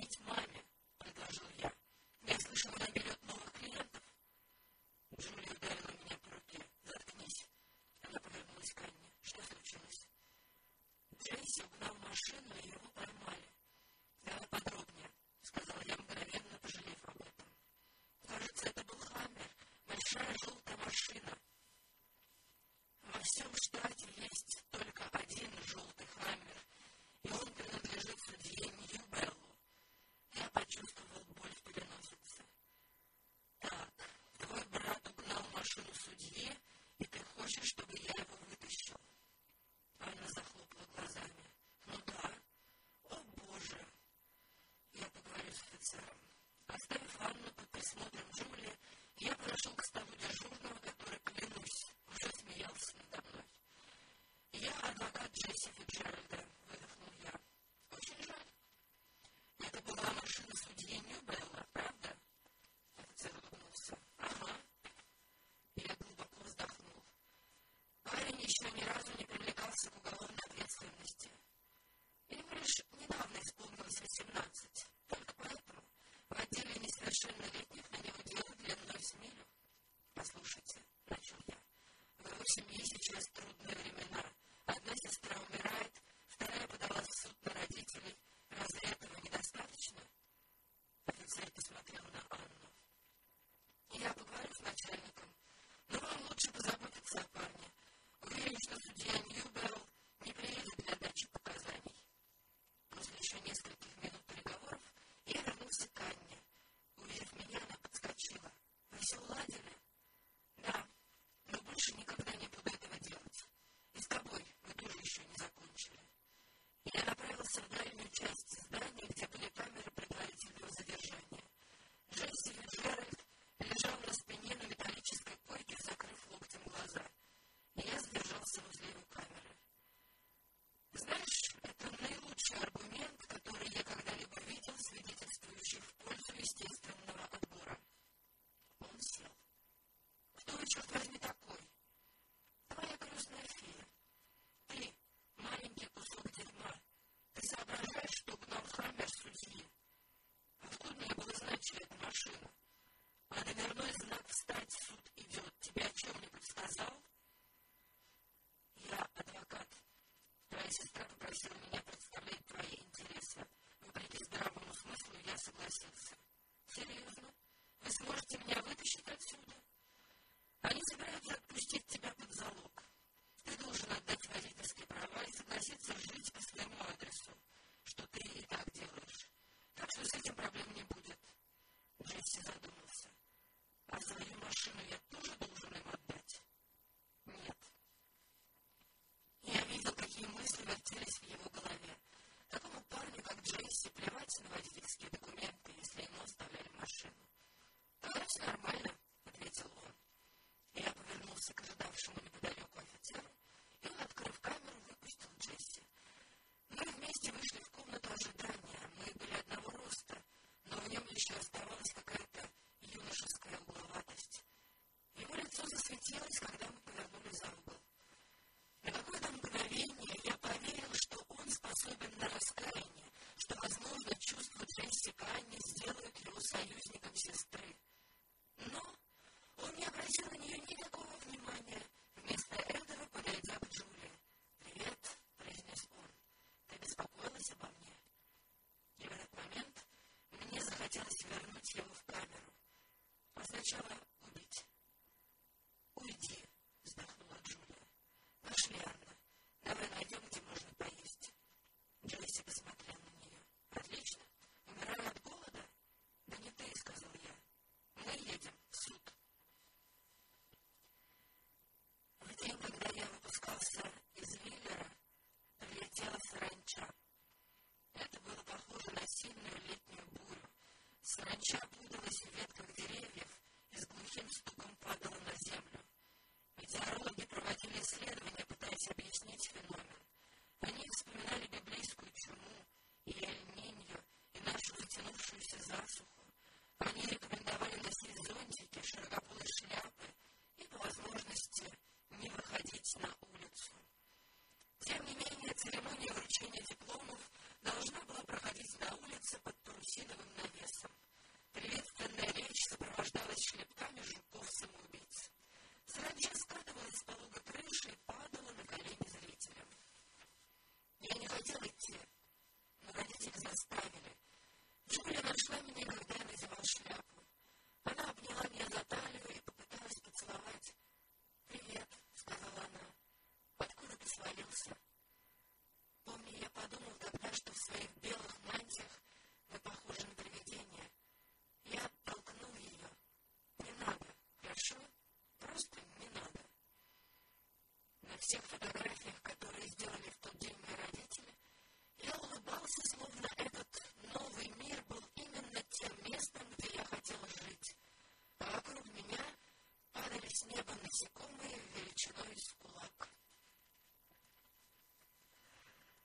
Христиане тьма, подложил я. Я слышал, на семьи сейчас трудное время. еще оставалась какая-то юношеская угловатость. Его лицо засветилось, когда мы повернули за угол. На какое-то мгновение я поверил, что он способен на раскаяние, что, возможно, чувства Джессика Анни сделают его союзником всех